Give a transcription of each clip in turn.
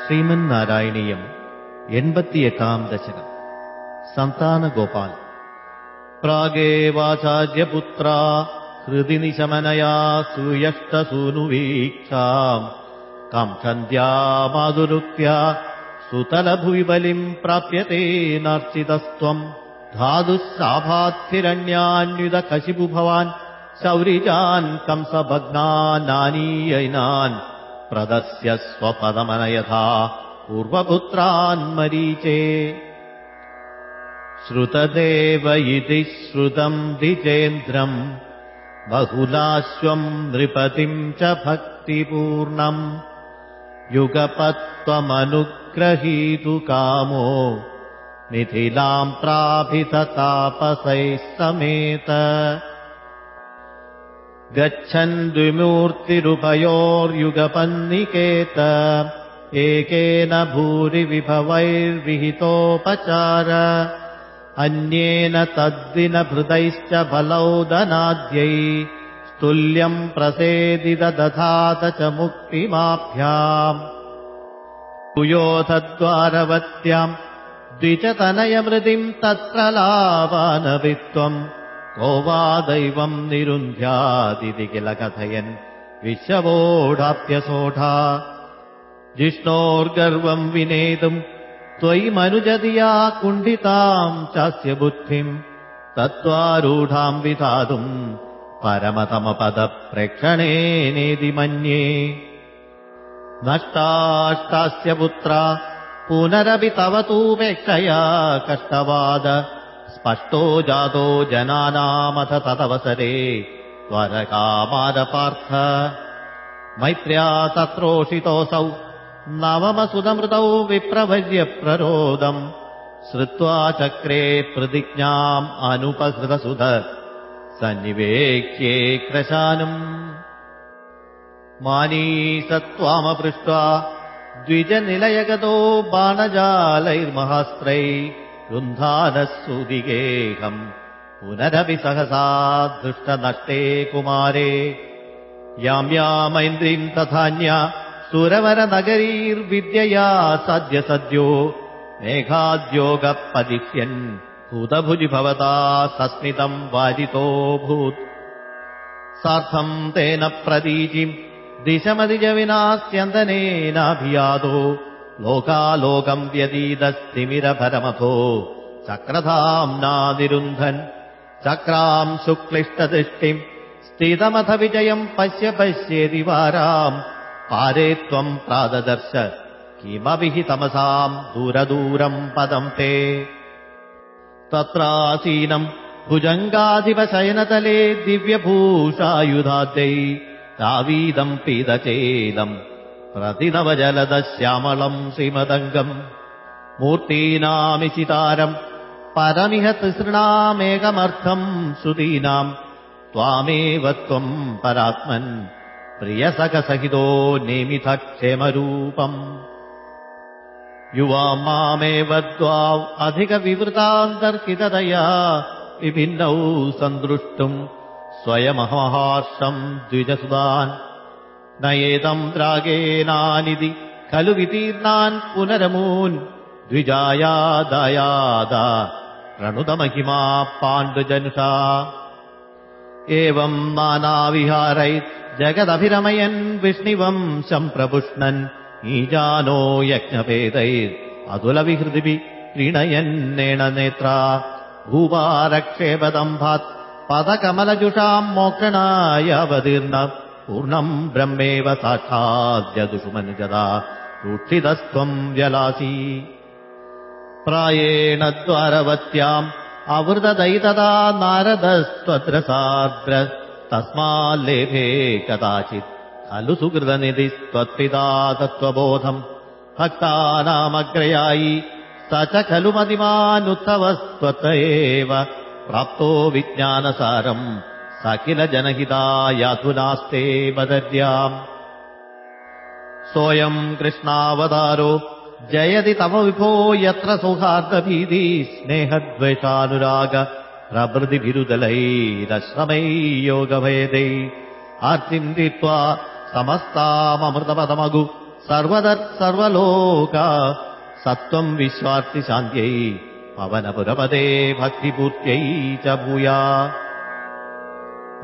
ശ്രീമന്നാരായണീയം എൺപത്തിയെട്ടാം ദശകം सन्तानगोपाल प्रागेवाचार्यपुत्रा हृदि निशमनया सुयष्टसूनुवीक्षा कम् सन्द्यामादुरुक्त्या सुतलभुवि बलिम् प्राप्यते नर्चितस्त्वम् धातुः साभास्थिरण्यान्विदकशिबुभवान् शौरिजान् कंसभग्नानानीयैनान् प्रदस्य स्वपदमनयथा पूर्वपुत्रान्मरीचे श्रुतदेव इति श्रुतम् द्विजेन्द्रम् बहुलाश्वम् नृपतिम् च भक्तिपूर्णम् युगपत्वमनुग्रहीतु कामो मिथिलाम् प्राभिततापसैः समेत। गच्छन् द्विमूर्तिरुभयोर्युगपन्निकेत एकेन भूरिविभवैर्विहितोपचार अन्येन तद्दिनभृदैश्च बलौदनाद्यै स्तुल्यम् प्रसेदिदधात च मुक्तिमाभ्याम्। कुयोधद्वारवत्याम् द्विचतनयमृदिम् तत्र लावानवित्वम् को वा दैवम् निरुन्ध्यादिति किल कथयन् विश्ववोढाप्यसोढा जिष्णोर्गर्वम् विनेतुम् त्वयि मनुजदिया कुण्डिताम् चास्य बुद्धिम् तत्त्वारूढाम् विधातुम् परमतमपदप्रेक्षणेनेति मन्ये। नष्टाष्टास्य पुत्रा पुनरपि तव तूपेक्षया कष्टवाद स्पष्टो जातो जनानामथ तदवसरे त्वरकामारपार्थ मैत्र्या तत्रोषितोऽसौ नवमसुदमृतौ विप्रभर्यप्ररोदम् श्रुत्वा चक्रे प्रतिज्ञाम् अनुपहृतसुध। सन्निवेक्ष्ये क्रशानुम्। मानी स त्वामपृष्ट्वा द्विजनिलयगतो बाणजालैर्महास्त्रै रुन्धानः सुदिगेहम् पुनरपि सहसा दृष्टनष्टे कुमारे। याम् यामैन्द्रीम् तथान्या सुरवरनगरीर्विद्यया सद्य सद्यो मेघाद्योगपदिष्यन् भूतभुजि भवता सस्मितम् वाजितोऽभूत् सार्थम् तेन प्रतीचिम् दिशमदिजविनास्यन्दनेनाभियादो लोकालोकम् व्यतीतस्तिमिरभरमथो चक्रधाम्नानिरुन्धन् चक्राम् शुक्लिष्टदृष्टिम् स्थितमथ विजयम् पश्य पश्येति वाराम् पारे त्वम् प्राददर्श। किमपि हि तमसाम् दूरदूरम् पदम् ते। तत्रासीनम् भुजङ्गाधिपशयनतले दिव्यभूषायुधाद्यै दावीदम् पीदचेदम् प्रतिनवजलदश्यामलम् श्रीमदङ्गम् मूर्तीनामिचितारम् परमिह तिसृणामेकमर्थम् श्रुतीनाम् त्वामेव त्वम् परात्मन् प्रियसखसहितो नेमिथ क्षेमरूपम् युवा मामेव द्वाौ अधिकविवृतान्तर्हिततया विभिन्नौ सन्दृष्टुम् स्वयमहर्षम् द्विजसुदान् न एतम् द्रागेनानिति खलु वितीर्णान् पुनरमून्। द्विजायादायादा प्रणुतमहिमा पाण्डुजनुषा। एवम् नानाविहारै जगदभिरमयन् विष्णिवम् सम्प्रपुष्णन् ईजानो यज्ञभेदैर् अतुलविहृदिभिः क्रीणयन्नेण नेत्रा। भूपारक्षेपदम्भात् पदकमलजुषाम् मोक्षणायावतीर्ण। पूर्णम् ब्रह्मेव साक्षाद्यदुषुमनुजदा। रूक्षितस्त्वम् व्यलासी। प्रायेण द्वारवत्याम् अवृतदैतदा नारदस्त्वत्र सार्द्र तस्माल्लेभे कदाचित्। खलु सुकृतनिधिस्त्वत्पिता तत्त्वबोधम्। भक्तानामग्रयायी स च खलु मदिमानुत्तवस्त्वत एव प्राप्तो विज्ञानसारम्। स किल जनहितायाधुनास्ते बदर्याम्। सोऽयम् कृष्णावतारो जयति तव विभो यत्र सौहार्दभीति स्नेहद्वेषानुराग प्रभृतिभिरुदलैरश्रमै योगभेदै आर्चिन्दित्वा समस्ताममृतपदमगु सर्वदत् सर्वलोका सत्त्वम् विश्वार्थिशान्त्यै पवनपुरपदे भक्तिपूर्त्यै च भूया।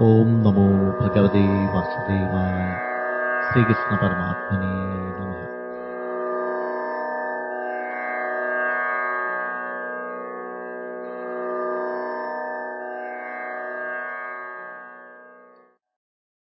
ॐ नमो भगवते वासुदेवाय। श्रीकृष्णपरमात्मने नमः